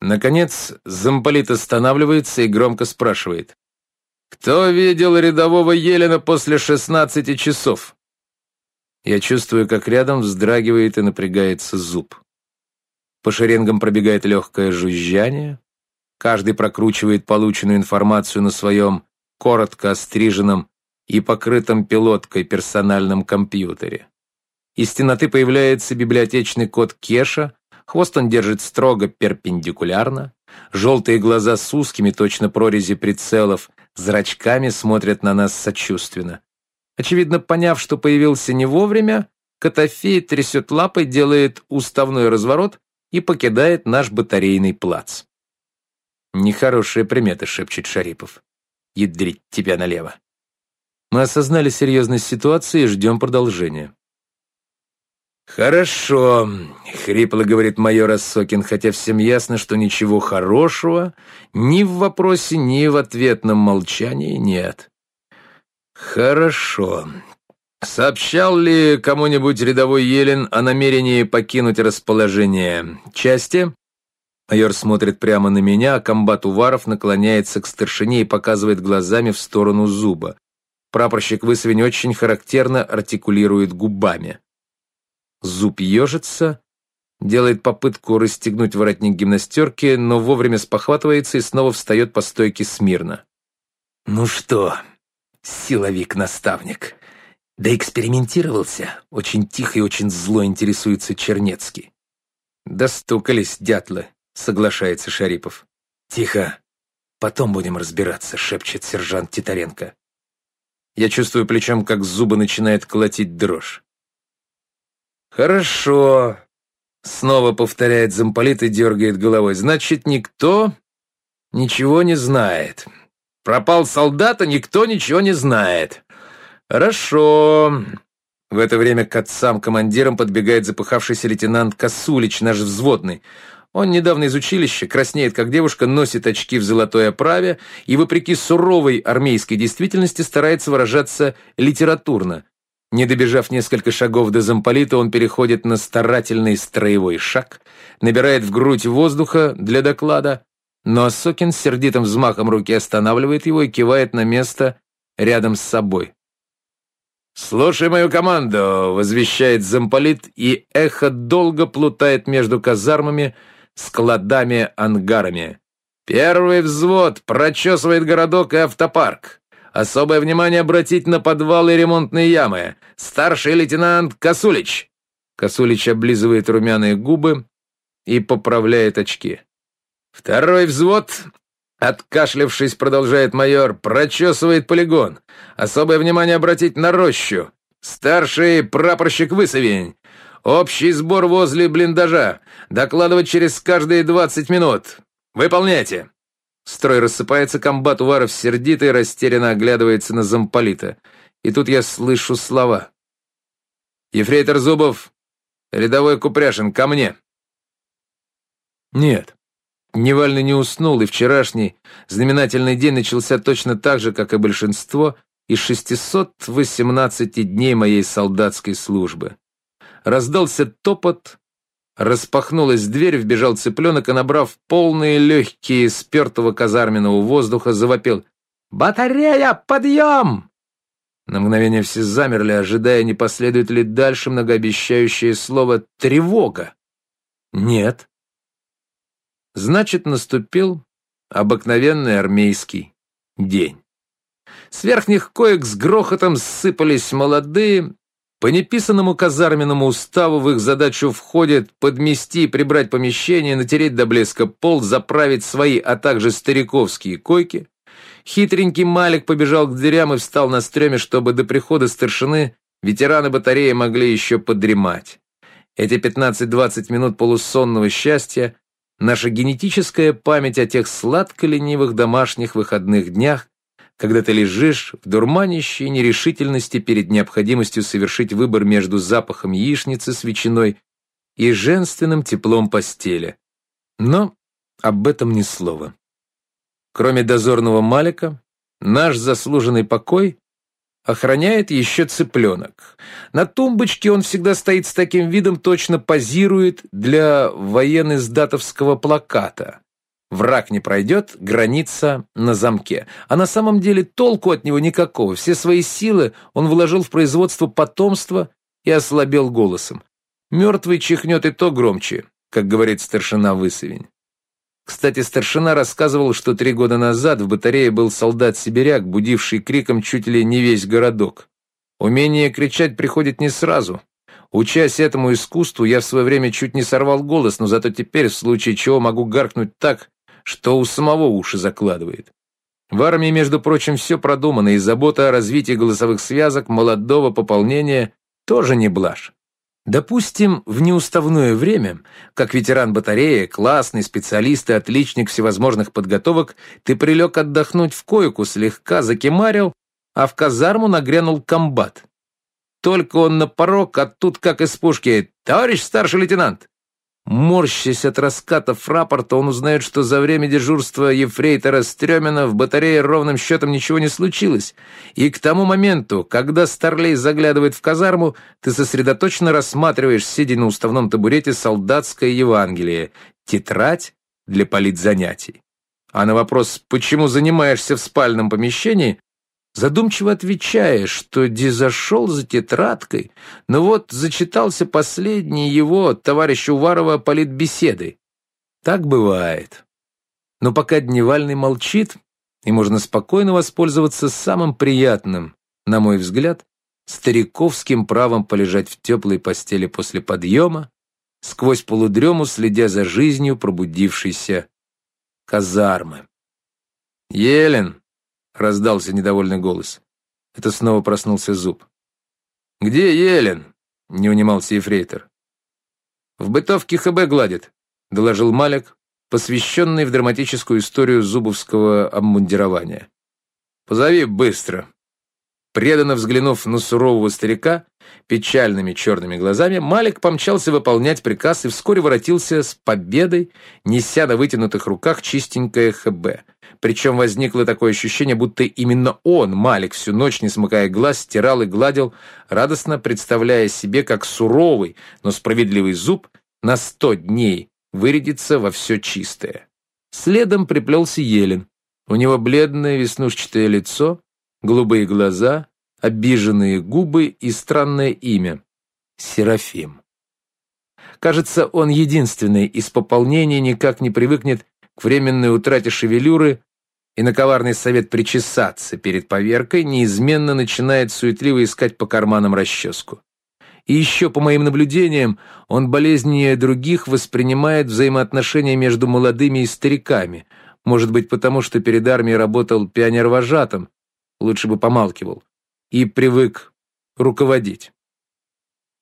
Наконец, замполит останавливается и громко спрашивает. «Кто видел рядового Елена после 16 часов?» Я чувствую, как рядом вздрагивает и напрягается зуб. По шеренгам пробегает легкое жужжание. Каждый прокручивает полученную информацию на своем коротко остриженном и покрытом пилоткой персональном компьютере. Из темноты появляется библиотечный код Кеша, хвост он держит строго перпендикулярно, желтые глаза с узкими, точно прорези прицелов, зрачками смотрят на нас сочувственно. Очевидно, поняв, что появился не вовремя, Котофей трясет лапой, делает уставной разворот и покидает наш батарейный плац. «Нехорошие приметы», — шепчет Шарипов. «Ядрить тебя налево». Мы осознали серьезность ситуации и ждем продолжения. «Хорошо», — хрипло говорит майор Осокин, хотя всем ясно, что ничего хорошего ни в вопросе, ни в ответном молчании нет. «Хорошо. Сообщал ли кому-нибудь рядовой Елен о намерении покинуть расположение части?» Майор смотрит прямо на меня, а комбат Уваров наклоняется к старшине и показывает глазами в сторону зуба. Прапорщик Высовень очень характерно артикулирует губами. Зуб ежится, делает попытку расстегнуть воротник гимнастерки, но вовремя спохватывается и снова встает по стойке смирно. «Ну что, силовик-наставник, да экспериментировался?» Очень тихо и очень зло интересуется Чернецкий. «Достукались дятлы», — соглашается Шарипов. «Тихо, потом будем разбираться», — шепчет сержант Титаренко. Я чувствую плечом, как зубы начинает колотить дрожь. «Хорошо», — снова повторяет замполит и дергает головой. «Значит, никто ничего не знает. Пропал солдат, а никто ничего не знает. Хорошо». В это время к отцам-командирам подбегает запыхавшийся лейтенант Косулич, наш взводный. Он недавно из училища, краснеет как девушка, носит очки в золотой оправе и, вопреки суровой армейской действительности, старается выражаться литературно. Не добежав несколько шагов до замполита, он переходит на старательный строевой шаг, набирает в грудь воздуха для доклада, но Осокин с сердитым взмахом руки останавливает его и кивает на место рядом с собой. «Слушай мою команду!» — возвещает замполит, и эхо долго плутает между казармами, складами, ангарами. «Первый взвод прочесывает городок и автопарк. Особое внимание обратить на подвалы и ремонтные ямы. Старший лейтенант Косулич!» Косулич облизывает румяные губы и поправляет очки. «Второй взвод Откашлявшись, продолжает майор, прочесывает полигон. Особое внимание обратить на рощу. Старший прапорщик Высовень. Общий сбор возле блиндажа. Докладывать через каждые 20 минут. Выполняйте. Строй рассыпается, комбат Уваров и растерянно оглядывается на замполита. И тут я слышу слова. «Ефрейтор Зубов, рядовой Купряшин, ко мне!» Нет, Невальный не уснул, и вчерашний знаменательный день начался точно так же, как и большинство из 618 дней моей солдатской службы. Раздался топот, Распахнулась дверь, вбежал цыпленок и, набрав полные легкие спертого казарменного воздуха, завопил «Батарея, подъем!» На мгновение все замерли, ожидая, не последует ли дальше многообещающее слово «тревога». Нет. Значит, наступил обыкновенный армейский день. С верхних коек с грохотом сыпались молодые, по неписанному казарменному уставу в их задачу входит подмести и прибрать помещение, натереть до блеска пол, заправить свои, а также стариковские койки. Хитренький Малик побежал к дверям и встал на стреме, чтобы до прихода старшины ветераны батареи могли еще подремать. Эти 15-20 минут полусонного счастья — наша генетическая память о тех сладко-ленивых домашних выходных днях, когда ты лежишь в дурманящей нерешительности перед необходимостью совершить выбор между запахом яичницы с ветчиной и женственным теплом постели. Но об этом ни слова. Кроме дозорного Малика, наш заслуженный покой охраняет еще цыпленок. На тумбочке он всегда стоит с таким видом, точно позирует для военно-сдатовского плаката. Враг не пройдет, граница на замке. А на самом деле толку от него никакого. Все свои силы он вложил в производство потомства и ослабел голосом. Мертвый чихнет и то громче, как говорит старшина Высовень. Кстати, старшина рассказывал, что три года назад в батарее был солдат-сибиряк, будивший криком чуть ли не весь городок. Умение кричать приходит не сразу. Учась этому искусству, я в свое время чуть не сорвал голос, но зато теперь, в случае чего, могу гаркнуть так, что у самого уши закладывает. В армии, между прочим, все продумано, и забота о развитии голосовых связок молодого пополнения тоже не блажь. Допустим, в неуставное время, как ветеран батареи, классный специалист и отличник всевозможных подготовок, ты прилег отдохнуть в койку, слегка закимарил, а в казарму нагрянул комбат. Только он на порог, а тут как из пушки «Товарищ старший лейтенант, Морщась от раскатов рапорта, он узнает, что за время дежурства ефрейтора Стремина в батарее ровным счетом ничего не случилось. И к тому моменту, когда Старлей заглядывает в казарму, ты сосредоточенно рассматриваешь, сидя на уставном табурете, солдатское Евангелие, тетрадь для политзанятий. А на вопрос «почему занимаешься в спальном помещении?» Задумчиво отвечая, что Ди зашел за тетрадкой, но вот зачитался последний его, товарищ Уварова, политбеседы. Так бывает. Но пока Дневальный молчит, и можно спокойно воспользоваться самым приятным, на мой взгляд, стариковским правом полежать в теплой постели после подъема, сквозь полудрему следя за жизнью пробудившейся казармы. «Елен!» Раздался недовольный голос. Это снова проснулся зуб. «Где Елен?» — не унимался ефрейтор. «В бытовке ХБ гладит», — доложил Малик, посвященный в драматическую историю зубовского обмундирования. «Позови быстро». Преданно взглянув на сурового старика, печальными черными глазами, Малик помчался выполнять приказ и вскоре воротился с победой, неся на вытянутых руках чистенькое ХБ — причем возникло такое ощущение, будто именно он, Малик, всю ночь, не смыкая глаз, стирал и гладил, радостно представляя себе, как суровый, но справедливый зуб на сто дней вырядится во все чистое. Следом приплелся Елен. У него бледное веснушчатое лицо, голубые глаза, обиженные губы и странное имя — Серафим. Кажется, он единственный из пополнения никак не привыкнет к временной утрате шевелюры и на коварный совет причесаться перед поверкой неизменно начинает суетливо искать по карманам расческу. И еще, по моим наблюдениям, он болезненнее других воспринимает взаимоотношения между молодыми и стариками, может быть, потому что перед армией работал пионер-вожатым, лучше бы помалкивал, и привык руководить.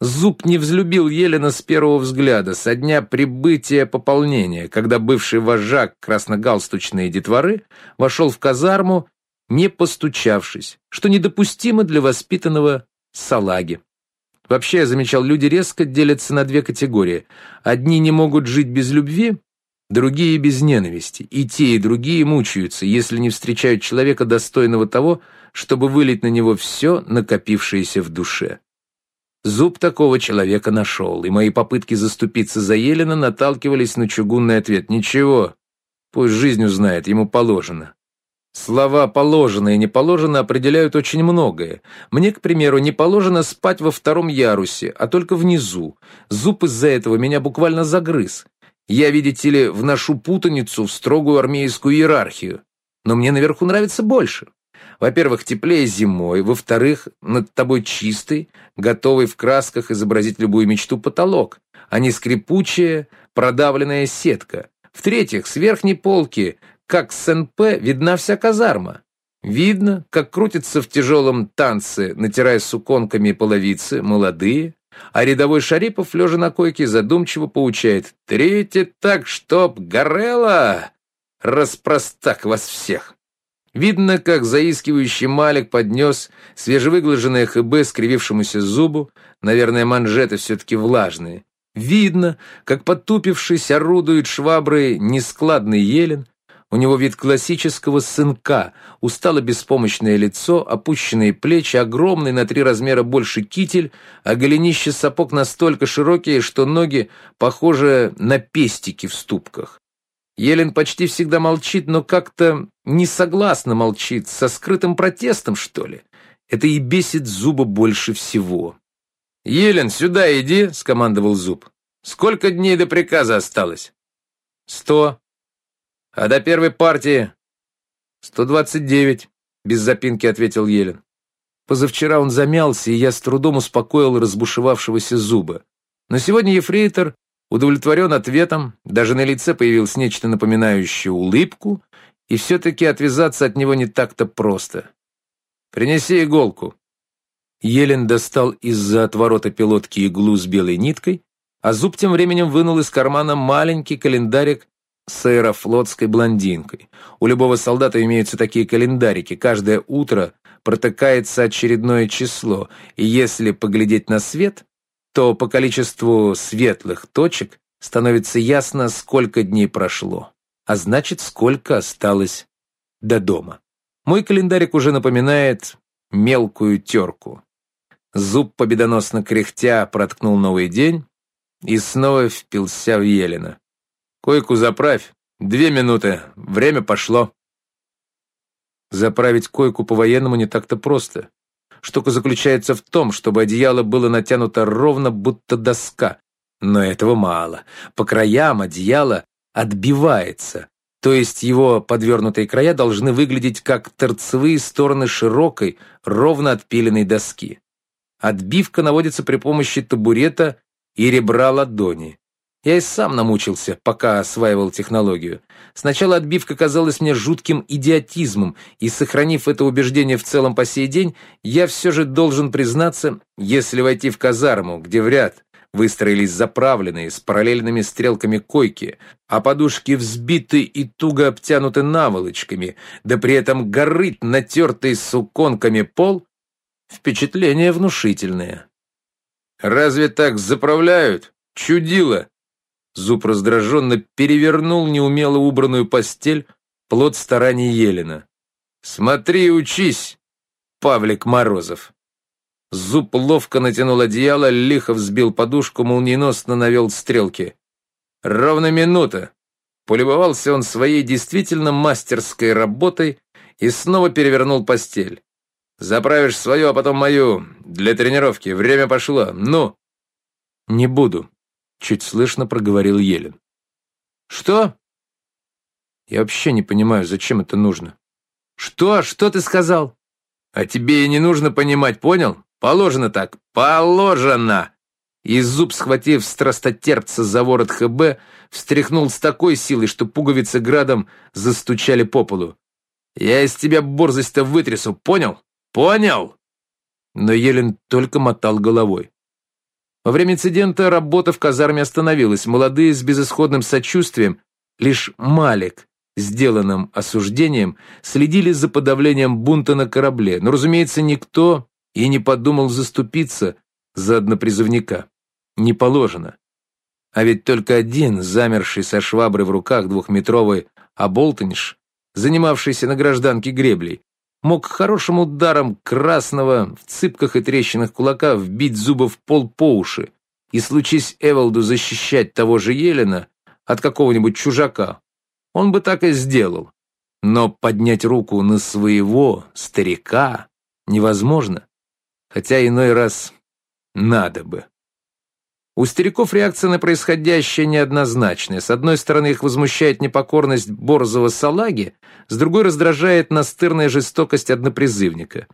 Зуб не взлюбил Елена с первого взгляда, со дня прибытия пополнения, когда бывший вожак красногалстучной детворы вошел в казарму, не постучавшись, что недопустимо для воспитанного салаги. Вообще, я замечал, люди резко делятся на две категории. Одни не могут жить без любви, другие без ненависти. И те, и другие мучаются, если не встречают человека, достойного того, чтобы вылить на него все, накопившееся в душе. Зуб такого человека нашел, и мои попытки заступиться за Елена наталкивались на чугунный ответ. «Ничего, пусть жизнь узнает, ему положено». Слова «положено» и «не положено» определяют очень многое. Мне, к примеру, не положено спать во втором ярусе, а только внизу. Зуб из-за этого меня буквально загрыз. Я, видите ли, вношу путаницу в строгую армейскую иерархию. Но мне наверху нравится больше. Во-первых, теплее зимой, во-вторых, над тобой чистый, готовый в красках изобразить любую мечту потолок, а не скрипучая, продавленная сетка. В-третьих, с верхней полки, как с НП, видна вся казарма. Видно, как крутятся в тяжелом танце, натирая суконками половицы, молодые, а рядовой Шарипов, лежа на койке, задумчиво поучает «Третье так, чтоб горело! Распростак вас всех!» Видно, как заискивающий Малик поднес свежевыглаженное ХБ скривившемуся зубу, наверное, манжеты все-таки влажные. Видно, как потупившись орудует шваброй нескладный елен, у него вид классического сынка, устало беспомощное лицо, опущенные плечи, огромный на три размера больше китель, а голенище сапог настолько широкие, что ноги похожи на пестики в ступках. Елен почти всегда молчит, но как-то несогласно молчит, со скрытым протестом, что ли. Это и бесит Зуба больше всего. «Елен, сюда иди», — скомандовал Зуб. «Сколько дней до приказа осталось?» «Сто». «А до первой партии?» «Сто двадцать девять», — без запинки ответил Елен. Позавчера он замялся, и я с трудом успокоил разбушевавшегося Зуба. Но сегодня ефрейтор удовлетворен ответом, даже на лице появилось нечто напоминающее улыбку, и все-таки отвязаться от него не так-то просто. «Принеси иголку». Елен достал из-за отворота пилотки иглу с белой ниткой, а зуб тем временем вынул из кармана маленький календарик с аэрофлотской блондинкой. У любого солдата имеются такие календарики. Каждое утро протыкается очередное число, и если поглядеть на свет, то по количеству светлых точек становится ясно, сколько дней прошло, а значит, сколько осталось до дома. Мой календарик уже напоминает мелкую терку. Зуб победоносно кряхтя проткнул новый день и снова впился в Елена. «Койку заправь. Две минуты. Время пошло». Заправить койку по-военному не так-то просто. Штука заключается в том, чтобы одеяло было натянуто ровно, будто доска. Но этого мало. По краям одеяло отбивается, то есть его подвернутые края должны выглядеть как торцевые стороны широкой, ровно отпиленной доски. Отбивка наводится при помощи табурета и ребра ладони. Я и сам намучился, пока осваивал технологию. Сначала отбивка казалась мне жутким идиотизмом, и, сохранив это убеждение в целом по сей день, я все же должен признаться, если войти в казарму, где в ряд выстроились заправленные с параллельными стрелками койки, а подушки взбиты и туго обтянуты наволочками, да при этом горит натертый суконками пол, впечатление внушительное. «Разве так заправляют? Чудило!» Зуб раздраженно перевернул неумело убранную постель, плод стараний Елена. «Смотри учись, Павлик Морозов!» Зуб ловко натянул одеяло, лихо взбил подушку, молниеносно навел стрелки. Ровно минута. Полюбовался он своей действительно мастерской работой и снова перевернул постель. «Заправишь свою, а потом мою. Для тренировки. Время пошло. Ну!» «Не буду», — чуть слышно проговорил Елен. «Что?» «Я вообще не понимаю, зачем это нужно». «Что? Что ты сказал?» «А тебе и не нужно понимать, понял? Положено так, положено!» И зуб, схватив страстотерпца за ворот ХБ, встряхнул с такой силой, что пуговицы градом застучали по полу. «Я из тебя борзость-то вытрясу, понял? Понял?» Но Елен только мотал головой. Во время инцидента работа в казарме остановилась. Молодые с безысходным сочувствием, лишь Малик, сделанным осуждением, следили за подавлением бунта на корабле. Но, разумеется, никто и не подумал заступиться за однопризывника. Не положено. А ведь только один, замерший со шваброй в руках двухметровый оболтаньш, занимавшийся на гражданке греблей, мог хорошим ударом красного в цыпках и трещинах кулака вбить зубы в пол по уши, и случись Эвалду защищать того же Елена от какого-нибудь чужака, он бы так и сделал. Но поднять руку на своего старика невозможно хотя иной раз надо бы. У стариков реакция на происходящее неоднозначная. С одной стороны, их возмущает непокорность борзого салаги, с другой раздражает настырная жестокость однопризывника.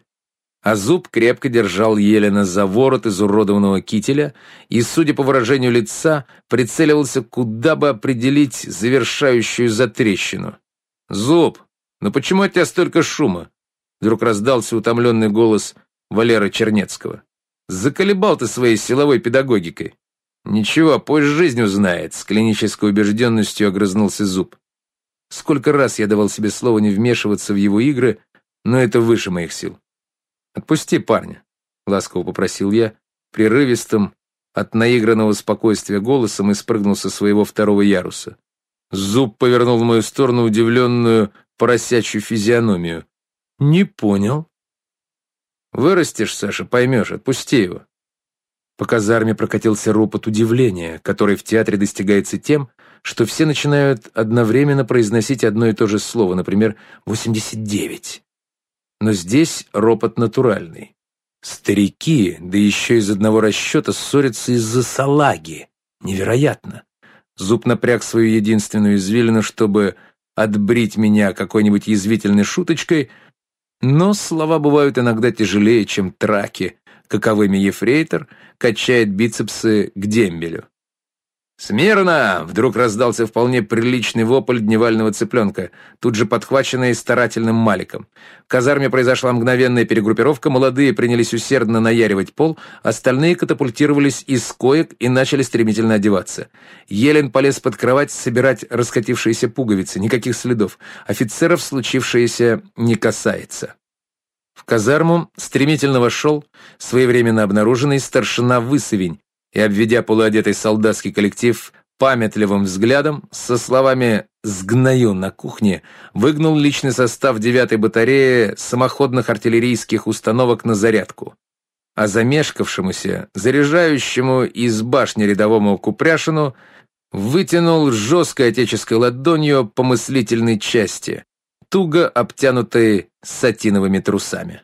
А зуб крепко держал Елена за ворот изуродованного кителя и, судя по выражению лица, прицеливался, куда бы определить завершающую затрещину. «Зуб, ну почему от тебя столько шума?» Вдруг раздался утомленный голос Валера Чернецкого. Заколебал ты своей силовой педагогикой. Ничего, позже жизнь узнает, с клинической убежденностью огрызнулся зуб. Сколько раз я давал себе слово не вмешиваться в его игры, но это выше моих сил. «Отпусти парня», — ласково попросил я, прерывистым, от наигранного спокойствия голосом и спрыгнул со своего второго яруса. Зуб повернул в мою сторону удивленную поросячью физиономию. «Не понял», Вырастешь, Саша, поймешь, отпусти его. По казарме прокатился ропот удивления, который в театре достигается тем, что все начинают одновременно произносить одно и то же слово, например, «89». Но здесь ропот натуральный. Старики, да еще из одного расчета, ссорятся из-за салаги. Невероятно. Зуб напряг свою единственную извилину, чтобы отбрить меня какой-нибудь язвительной шуточкой, но слова бывают иногда тяжелее, чем траки, каковыми ефрейтор качает бицепсы к дембелю. «Смирно!» — вдруг раздался вполне приличный вопль дневального цыпленка, тут же подхваченный старательным маликом. В казарме произошла мгновенная перегруппировка, молодые принялись усердно наяривать пол, остальные катапультировались из коек и начали стремительно одеваться. Елен полез под кровать собирать раскатившиеся пуговицы, никаких следов. Офицеров случившееся не касается. В казарму стремительно вошел своевременно обнаруженный старшина Высовень, и, обведя полуодетый солдатский коллектив памятливым взглядом, со словами «сгною на кухне», выгнул личный состав 9-й батареи самоходных артиллерийских установок на зарядку. А замешкавшемуся, заряжающему из башни рядовому Купряшину, вытянул жесткой отеческой ладонью по мыслительной части, туго обтянутой сатиновыми трусами.